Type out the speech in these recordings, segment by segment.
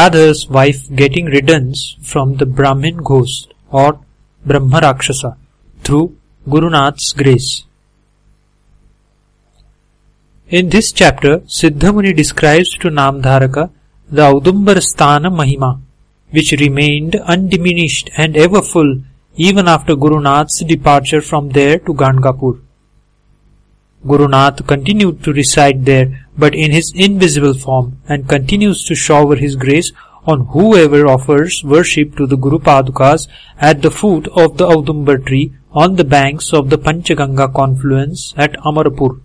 Radha's wife getting riddance from the Brahmin ghost or Brahma Rakshasa through Gurunath's grace. In this chapter, Siddhamuni describes to Namdharaka the Audumbarasthana Mahima, which remained undiminished and ever full even after Gurunath's departure from there to Gangapur. Gurunath continued to reside there but in his invisible form and continues to shower his grace on whoever offers worship to the Guru Padukas at the foot of the Audumbar tree on the banks of the Panchaganga confluence at Amarapur.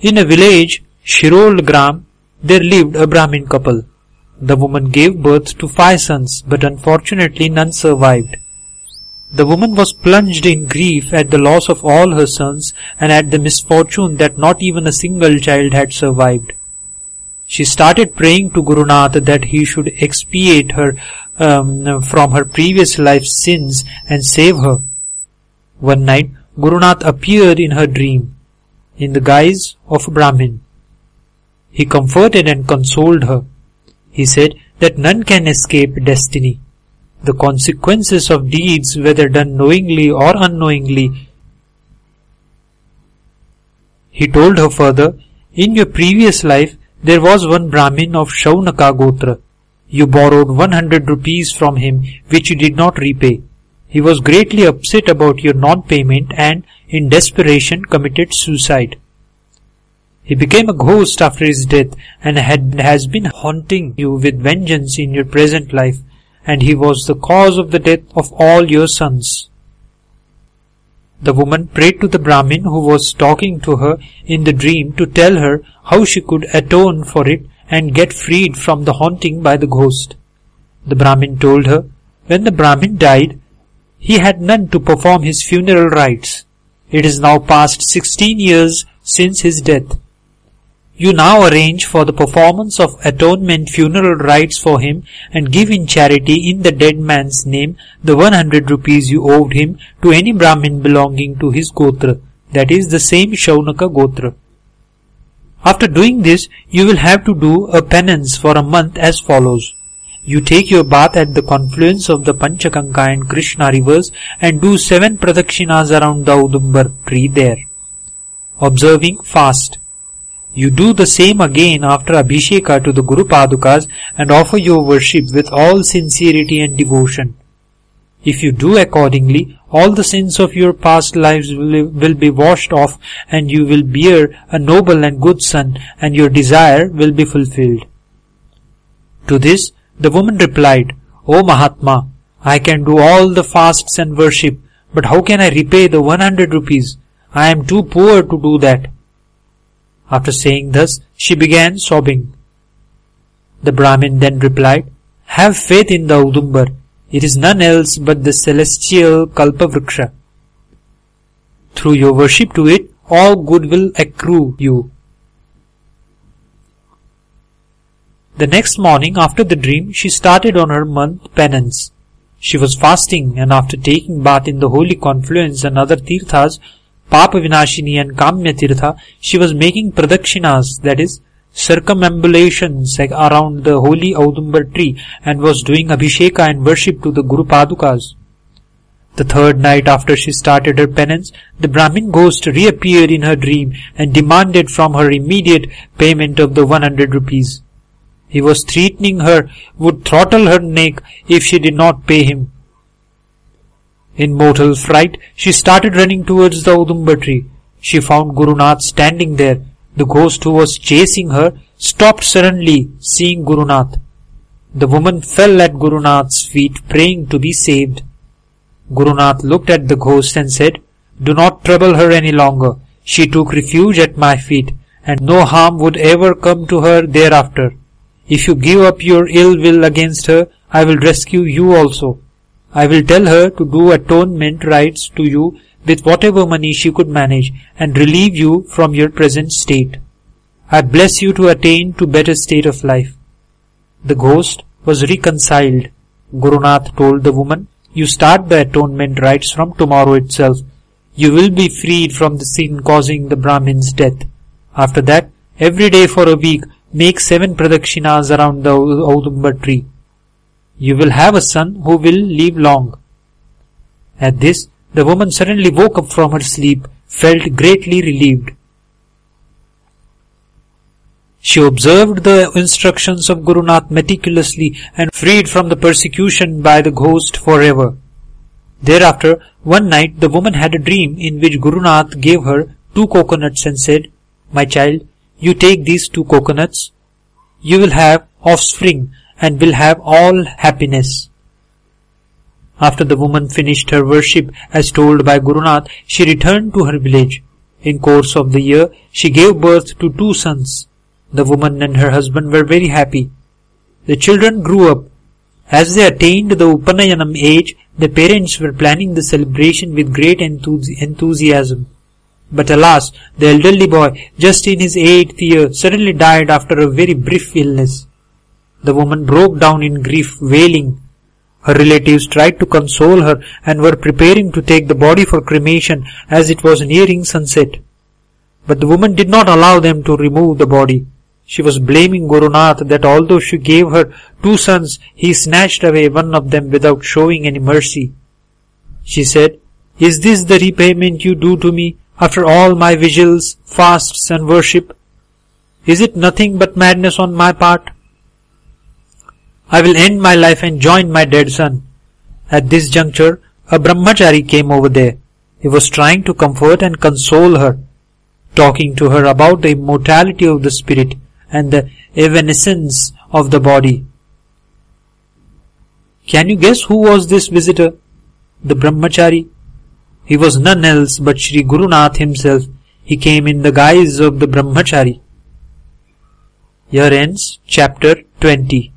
In a village, Shirol Gram, there lived a Brahmin couple. The woman gave birth to five sons, but unfortunately none survived. The woman was plunged in grief at the loss of all her sons and at the misfortune that not even a single child had survived. She started praying to Gurunath that he should expiate her um, from her previous life's sins and save her. One night, Gurunath appeared in her dream in the guise of a Brahmin. He comforted and consoled her. He said that none can escape destiny. The consequences of deeds, whether done knowingly or unknowingly, he told her further, in your previous life there was one Brahmin of Shaunaka Gotra. You borrowed 100 rupees from him which you did not repay. He was greatly upset about your non-payment and, in desperation, committed suicide. He became a ghost after his death and had, has been haunting you with vengeance in your present life, and he was the cause of the death of all your sons. The woman prayed to the Brahmin who was talking to her in the dream to tell her how she could atone for it and get freed from the haunting by the ghost. The Brahmin told her, when the Brahmin died, he had none to perform his funeral rites. It is now past sixteen years since his death. You now arrange for the performance of atonement funeral rites for him and give in charity in the dead man's name the 100 rupees you owed him to any Brahmin belonging to his Gotra, that is the same Shaunaka Gotra. After doing this, you will have to do a penance for a month as follows. You take your bath at the confluence of the Panchaganga and Krishna rivers and do seven pradakshinas around the Audumbar tree there. Observing fast. You do the same again after Abhisheka to the Guru Padukas and offer your worship with all sincerity and devotion. If you do accordingly, all the sins of your past lives will, be washed off and you will bear a noble and good son and your desire will be fulfilled. To this, the woman replied, O Mahatma, I can do all the fasts and worship, but how can I repay the 100 rupees? I am too poor to do that. After saying thus, she began sobbing. The Brahmin then replied, Have faith in the Audumbar. It is none else but the celestial Kalpavriksha. Through your worship to it, all good will accrue you. The next morning after the dream, she started on her month penance. She was fasting and after taking bath in the holy confluence and other tirthas, Papa Vinashini and Kamya Tirtha, she was making pradakshinas, that is, circumambulations around the holy Audumbar tree and was doing abhisheka and worship to the Guru Padukas. The third night after she started her penance, the Brahmin ghost reappeared in her dream and demanded from her immediate payment of the 100 rupees. He was threatening her, would throttle her neck if she did not pay him. In mortal fright, she started running towards the Audumbar tree. She found Gurunath standing there. The ghost who was chasing her stopped suddenly, seeing Gurunath. The woman fell at Gurunath's feet, praying to be saved. Gurunath looked at the ghost and said, Do not trouble her any longer. She took refuge at my feet, and no harm would ever come to her thereafter. If you give up your ill will against her, I will rescue you also. I will tell her to do atonement rites to you with whatever money she could manage and relieve you from your present state. I bless you to attain to better state of life. The ghost was reconciled. Gurunath told the woman, you start the atonement rites from tomorrow itself. You will be freed from the sin causing the Brahmin's death. After that, every day for a week, make seven pradakshinas around the Audumbar tree. You will have a son who will live long. At this, the woman suddenly woke up from her sleep, felt greatly relieved. She observed the instructions of Guru Nath meticulously and freed from the persecution by the ghost forever. Thereafter, one night the woman had a dream in which Guru Nath gave her two coconuts and said, My child, you take these two coconuts, you will have offspring and will have all happiness. After the woman finished her worship as told by Guru Nath, she returned to her village. In course of the year, she gave birth to two sons. The woman and her husband were very happy. The children grew up. As they attained the Upanayanam age, the parents were planning the celebration with great enthusiasm. But alas, the elderly boy, just in his eighth year, suddenly died after a very brief illness. The woman broke down in grief, wailing. Her relatives tried to console her and were preparing to take the body for cremation as it was nearing sunset. But the woman did not allow them to remove the body. She was blaming Guru Nath that although she gave her two sons, he snatched away one of them without showing any mercy. She said, Is this the repayment you do to me after all my vigils, fasts and worship? Is it nothing but madness on my part? I will end my life and join my dead son. At this juncture, a brahmachari came over there. He was trying to comfort and console her, talking to her about the immortality of the spirit and the evanescence of the body. Can you guess who was this visitor? The brahmachari. He was none else but Sri Guru Nath himself. He came in the guise of the brahmachari. Here ends chapter 20.